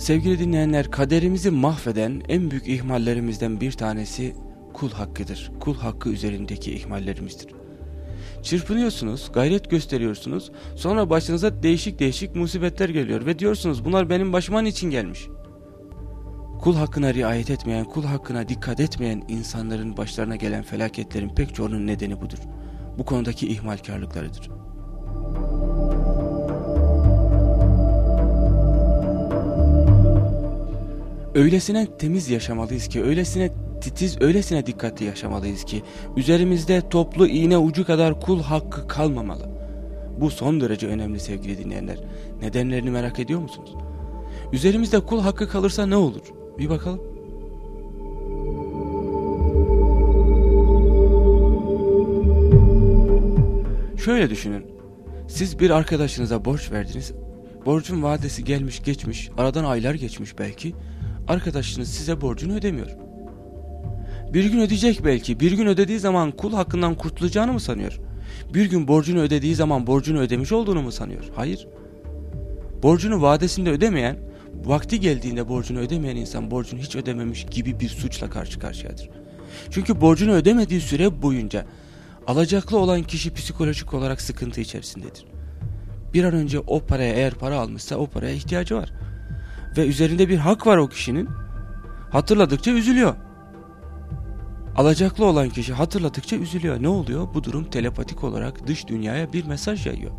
Sevgili dinleyenler kaderimizi mahveden en büyük ihmallerimizden bir tanesi kul hakkıdır. Kul hakkı üzerindeki ihmallerimizdir. Çırpınıyorsunuz, gayret gösteriyorsunuz. Sonra başınıza değişik değişik musibetler geliyor ve diyorsunuz bunlar benim başıma için gelmiş. Kul hakkına riayet etmeyen, kul hakkına dikkat etmeyen insanların başlarına gelen felaketlerin pek çoğunun nedeni budur. Bu konudaki ihmalkarlıklarıdır. Öylesine temiz yaşamalıyız ki, öylesine titiz, öylesine dikkatli yaşamalıyız ki üzerimizde toplu iğne ucu kadar kul hakkı kalmamalı. Bu son derece önemli sevgili dinleyenler. Nedenlerini merak ediyor musunuz? Üzerimizde kul hakkı kalırsa ne olur? Bir bakalım. Şöyle düşünün. Siz bir arkadaşınıza borç verdiniz. Borcun vadesi gelmiş geçmiş, aradan aylar geçmiş belki. Arkadaşınız size borcunu ödemiyor. Bir gün ödeyecek belki. Bir gün ödediği zaman kul hakkından kurtulacağını mı sanıyor? Bir gün borcunu ödediği zaman borcunu ödemiş olduğunu mu sanıyor? Hayır. Borcunu vadesinde ödemeyen, vakti geldiğinde borcunu ödemeyen insan borcunu hiç ödememiş gibi bir suçla karşı karşıyadır. Çünkü borcunu ödemediği süre boyunca alacaklı olan kişi psikolojik olarak sıkıntı içerisindedir. Bir an önce o paraya eğer para almışsa o paraya ihtiyacı var. Ve üzerinde bir hak var o kişinin. Hatırladıkça üzülüyor. Alacaklı olan kişi hatırladıkça üzülüyor. Ne oluyor? Bu durum telepatik olarak dış dünyaya bir mesaj yayıyor.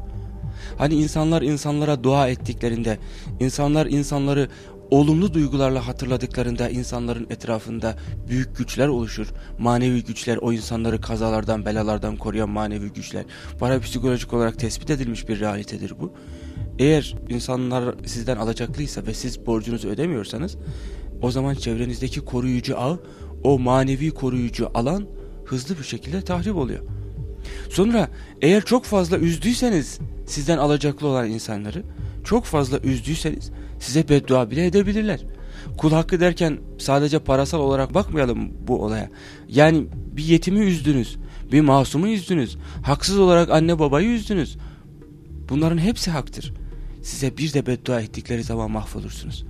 Hani insanlar insanlara dua ettiklerinde, insanlar insanları olumlu duygularla hatırladıklarında insanların etrafında büyük güçler oluşur. Manevi güçler o insanları kazalardan belalardan koruyan manevi güçler. Parapsikolojik olarak tespit edilmiş bir realitedir bu. Eğer insanlar sizden alacaklıysa ve siz borcunuzu ödemiyorsanız o zaman çevrenizdeki koruyucu ağ o manevi koruyucu alan hızlı bir şekilde tahrip oluyor. Sonra eğer çok fazla üzdüyseniz sizden alacaklı olan insanları çok fazla üzdüyseniz size beddua bile edebilirler. Kul hakkı derken sadece parasal olarak bakmayalım bu olaya. Yani bir yetimi üzdünüz, bir masumu üzdünüz, haksız olarak anne babayı üzdünüz. Bunların hepsi haktır. Size bir de beddua ettikleri zaman mahvolursunuz.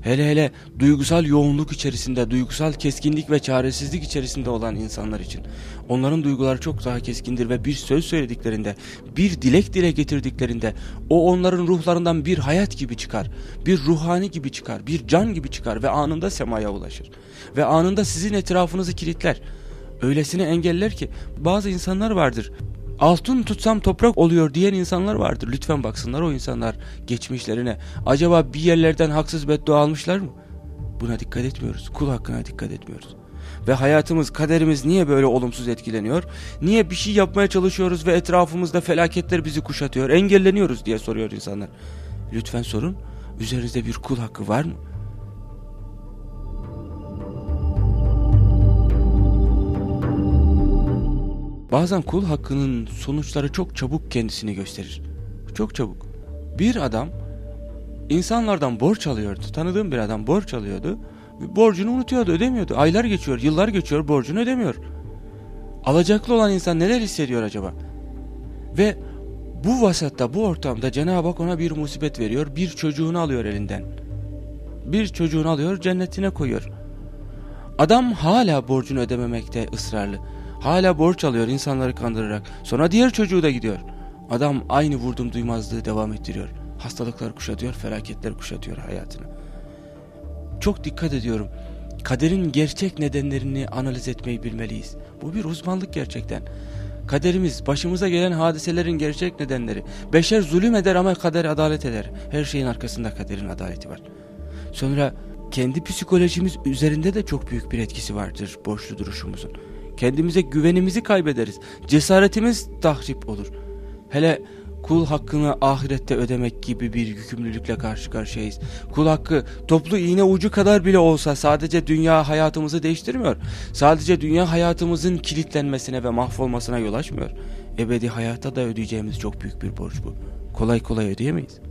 Hele hele duygusal yoğunluk içerisinde, duygusal keskinlik ve çaresizlik içerisinde olan insanlar için. Onların duyguları çok daha keskindir ve bir söz söylediklerinde, bir dilek dile getirdiklerinde o onların ruhlarından bir hayat gibi çıkar, bir ruhani gibi çıkar, bir can gibi çıkar ve anında semaya ulaşır. Ve anında sizin etrafınızı kilitler. Öylesine engeller ki bazı insanlar vardır altın tutsam toprak oluyor diyen insanlar vardır. Lütfen baksınlar o insanlar geçmişlerine. Acaba bir yerlerden haksız beddua almışlar mı? Buna dikkat etmiyoruz. Kul hakkına dikkat etmiyoruz. Ve hayatımız, kaderimiz niye böyle olumsuz etkileniyor? Niye bir şey yapmaya çalışıyoruz ve etrafımızda felaketler bizi kuşatıyor, engelleniyoruz diye soruyor insanlar. Lütfen sorun. Üzerinizde bir kul hakkı var mı? Bazen kul hakkının sonuçları çok çabuk kendisini gösterir. Çok çabuk. Bir adam insanlardan borç alıyordu. Tanıdığım bir adam borç alıyordu. Borcunu unutuyordu, ödemiyordu. Aylar geçiyor, yıllar geçiyor, borcunu ödemiyor. Alacaklı olan insan neler hissediyor acaba? Ve bu vasatta, bu ortamda Cenab-ı Hak ona bir musibet veriyor. Bir çocuğunu alıyor elinden. Bir çocuğunu alıyor, cennetine koyuyor. Adam hala borcunu ödememekte ısrarlı. Hala borç alıyor insanları kandırarak. Sonra diğer çocuğu da gidiyor. Adam aynı vurdum duymazlığı devam ettiriyor. Hastalıklar kuşatıyor, felaketler kuşatıyor hayatını. Çok dikkat ediyorum. Kaderin gerçek nedenlerini analiz etmeyi bilmeliyiz. Bu bir uzmanlık gerçekten. Kaderimiz, başımıza gelen hadiselerin gerçek nedenleri. Beşer zulüm eder ama kader adalet eder. Her şeyin arkasında kaderin adaleti var. Sonra kendi psikolojimiz üzerinde de çok büyük bir etkisi vardır borçlu duruşumuzun. Kendimize güvenimizi kaybederiz. Cesaretimiz tahrip olur. Hele kul hakkını ahirette ödemek gibi bir yükümlülükle karşı karşıyayız. Kul hakkı toplu iğne ucu kadar bile olsa sadece dünya hayatımızı değiştirmiyor. Sadece dünya hayatımızın kilitlenmesine ve mahvolmasına yol açmıyor. Ebedi hayatta da ödeyeceğimiz çok büyük bir borç bu. Kolay kolay ödeyemeyiz.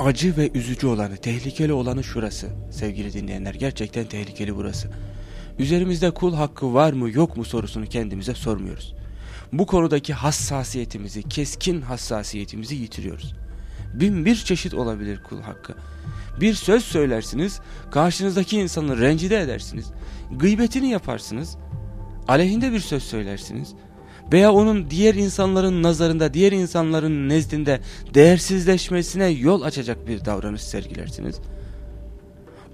Acı ve üzücü olanı, tehlikeli olanı şurası sevgili dinleyenler. Gerçekten tehlikeli burası. Üzerimizde kul hakkı var mı yok mu sorusunu kendimize sormuyoruz. bu konudaki hassasiyetimizi, keskin hassasiyetimizi yitiriyoruz. Bin bir çeşit olabilir kul hakkı. Bir söz söylersiniz, karşınızdaki insanı rencide edersiniz. Gıybetini yaparsınız, aleyhinde bir söz söylersiniz. Veya onun diğer insanların nazarında, diğer insanların nezdinde değersizleşmesine yol açacak bir davranış sergilersiniz.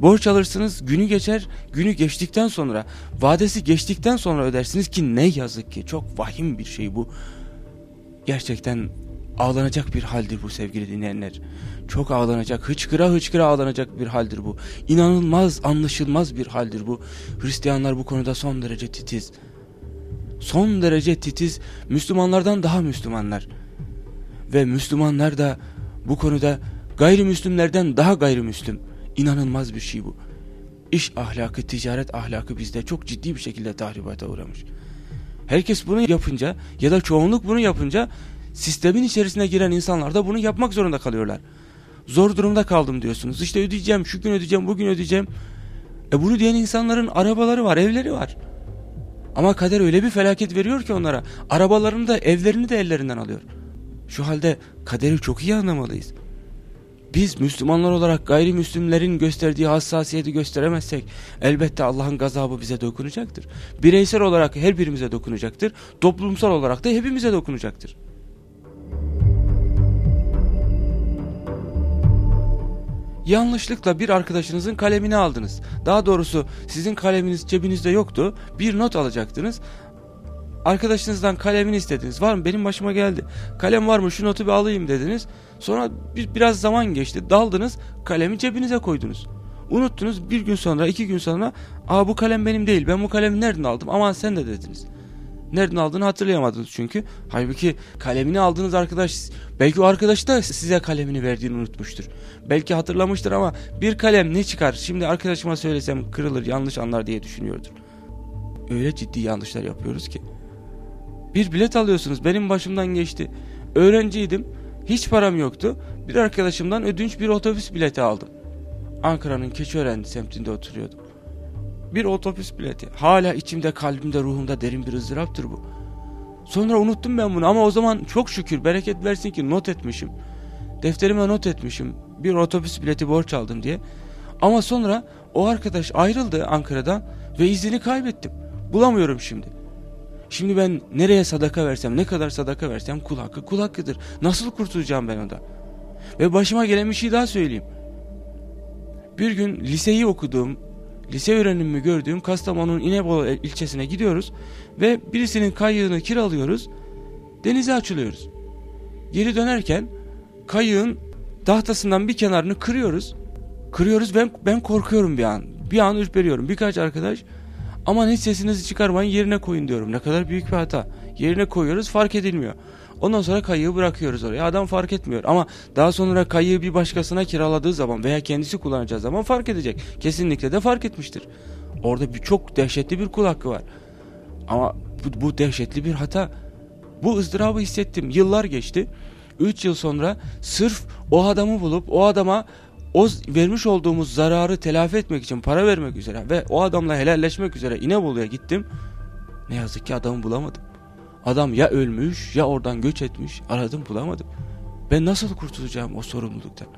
Borç alırsınız günü geçer günü geçtikten sonra vadesi geçtikten sonra ödersiniz ki ne yazık ki çok vahim bir şey bu. Gerçekten ağlanacak bir haldir bu sevgili dinleyenler. Çok ağlanacak hıçkıra hıçkıra ağlanacak bir haldir bu. İnanılmaz anlaşılmaz bir haldir bu. Hristiyanlar bu konuda son derece titiz. Son derece titiz Müslümanlardan daha Müslümanlar. Ve Müslümanlar da bu konuda gayrimüslimlerden daha gayrimüslim. İnanılmaz bir şey bu. İş ahlakı, ticaret ahlakı bizde çok ciddi bir şekilde tahribata uğramış. Herkes bunu yapınca ya da çoğunluk bunu yapınca sistemin içerisine giren insanlar da bunu yapmak zorunda kalıyorlar. Zor durumda kaldım diyorsunuz. İşte ödeyeceğim, şu gün ödeyeceğim, bugün ödeyeceğim. E bunu diyen insanların arabaları var, evleri var. Ama kader öyle bir felaket veriyor ki onlara. Arabalarını da evlerini de ellerinden alıyor. Şu halde kaderi çok iyi anlamalıyız. Biz Müslümanlar olarak gayrimüslimlerin gösterdiği hassasiyeti gösteremezsek elbette Allah'ın gazabı bize dokunacaktır. Bireysel olarak her birimize dokunacaktır. Toplumsal olarak da hepimize dokunacaktır. Yanlışlıkla bir arkadaşınızın kalemini aldınız. Daha doğrusu sizin kaleminiz cebinizde yoktu. Bir not alacaktınız. Arkadaşınızdan kalemini istediniz. Var mı? Benim başıma geldi. Kalem var mı? Şu notu bir alayım dediniz. Sonra bir, biraz zaman geçti. Daldınız. Kalemi cebinize koydunuz. Unuttunuz. Bir gün sonra, iki gün sonra Aa bu kalem benim değil. Ben bu kalemi nereden aldım? Aman sen de dediniz. Nereden aldığını hatırlayamadınız çünkü. Halbuki kalemini aldığınız arkadaş belki o arkadaş da size kalemini verdiğini unutmuştur. Belki hatırlamıştır ama bir kalem ne çıkar? Şimdi arkadaşıma söylesem kırılır, yanlış anlar diye düşünüyordur. Öyle ciddi yanlışlar yapıyoruz ki. Bir bilet alıyorsunuz. Benim başımdan geçti. Öğrenciydim. Hiç param yoktu. Bir arkadaşımdan ödünç bir otobüs bileti aldım. Ankara'nın Keçiören semtinde oturuyordum. Bir otobüs bileti. Hala içimde, kalbimde, ruhumda derin bir ızdıraptır bu. Sonra unuttum ben bunu ama o zaman çok şükür bereket versin ki not etmişim. Defterime not etmişim. Bir otobüs bileti borç aldım diye. Ama sonra o arkadaş ayrıldı Ankara'dan ve izini kaybettim. Bulamıyorum şimdi. Şimdi ben nereye sadaka versem, ne kadar sadaka versem kul hakkı kul hakkıdır. Nasıl kurtulacağım ben onda? Ve başıma gelen bir şey daha söyleyeyim. Bir gün liseyi okuduğum, lise öğrenimimi gördüğüm Kastamonu'nun İnebolu ilçesine gidiyoruz ve birisinin kayığını kiralıyoruz, denize açılıyoruz. Geri dönerken kayığın tahtasından bir kenarını kırıyoruz. Kırıyoruz ben ben korkuyorum bir an. Bir an ürperiyorum. Birkaç arkadaş Aman hiç sesinizi çıkarmayın yerine koyun diyorum. Ne kadar büyük bir hata. Yerine koyuyoruz fark edilmiyor. Ondan sonra kayığı bırakıyoruz oraya. Adam fark etmiyor ama daha sonra kayığı bir başkasına kiraladığı zaman veya kendisi kullanacağı zaman fark edecek. Kesinlikle de fark etmiştir. Orada bir çok dehşetli bir kul hakkı var. Ama bu, bu dehşetli bir hata. Bu ızdırabı hissettim. Yıllar geçti. 3 yıl sonra sırf o adamı bulup o adama o vermiş olduğumuz zararı telafi etmek için para vermek üzere ve o adamla helalleşmek üzere İnebolu'ya gittim. Ne yazık ki adamı bulamadım. Adam ya ölmüş ya oradan göç etmiş aradım bulamadım. Ben nasıl kurtulacağım o sorumluluktan?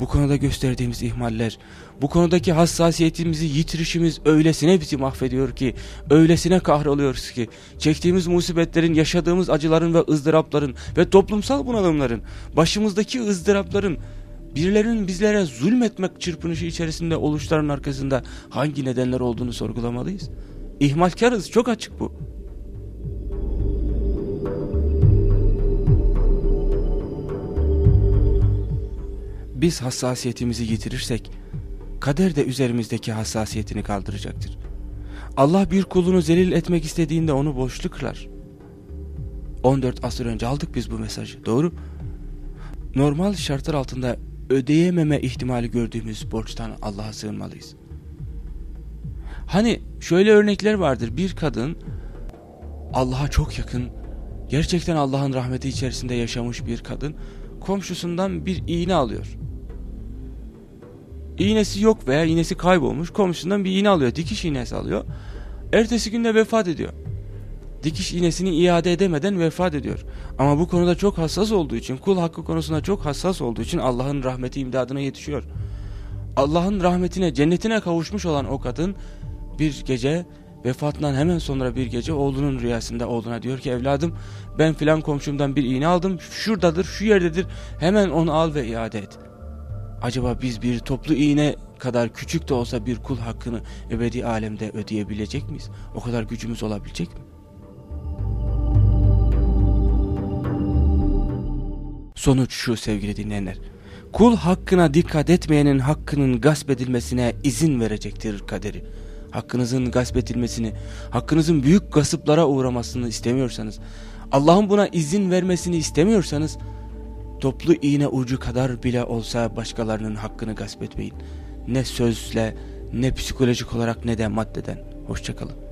Bu konuda gösterdiğimiz ihmaller, bu konudaki hassasiyetimizi yitirişimiz öylesine bizi mahvediyor ki, öylesine kahroluyoruz ki, çektiğimiz musibetlerin, yaşadığımız acıların ve ızdırapların ve toplumsal bunalımların, başımızdaki ızdırapların, birilerinin bizlere zulmetmek çırpınışı içerisinde oluşların arkasında hangi nedenler olduğunu sorgulamalıyız. İhmalkarız çok açık bu. Biz hassasiyetimizi yitirirsek kader de üzerimizdeki hassasiyetini kaldıracaktır. Allah bir kulunu zelil etmek istediğinde onu boşluk kılar. 14 asır önce aldık biz bu mesajı doğru. Normal şartlar altında ödeyememe ihtimali gördüğümüz borçtan Allah'a sığınmalıyız. Hani şöyle örnekler vardır. Bir kadın Allah'a çok yakın, gerçekten Allah'ın rahmeti içerisinde yaşamış bir kadın komşusundan bir iğne alıyor. İğnesi yok veya iğnesi kaybolmuş. Komşusundan bir iğne alıyor. Dikiş iğnesi alıyor. Ertesi günde vefat ediyor. dikiş iğnesini iade edemeden vefat ediyor. Ama bu konuda çok hassas olduğu için, kul hakkı konusunda çok hassas olduğu için Allah'ın rahmeti imdadına yetişiyor. Allah'ın rahmetine, cennetine kavuşmuş olan o kadın bir gece vefatından hemen sonra bir gece oğlunun rüyasında oğluna diyor ki evladım ben filan komşumdan bir iğne aldım şuradadır şu yerdedir hemen onu al ve iade et. Acaba biz bir toplu iğne kadar küçük de olsa bir kul hakkını ebedi alemde ödeyebilecek miyiz? O kadar gücümüz olabilecek mi? Sonuç şu sevgili dinleyenler. Kul hakkına dikkat etmeyenin hakkının gasp edilmesine izin verecektir kaderi. Hakkınızın gasp edilmesini, hakkınızın büyük gasıplara uğramasını istemiyorsanız, Allah'ın buna izin vermesini istemiyorsanız, toplu iğne ucu kadar bile olsa başkalarının hakkını gasp etmeyin. Ne sözle, ne psikolojik olarak ne de maddeden. Hoşçakalın.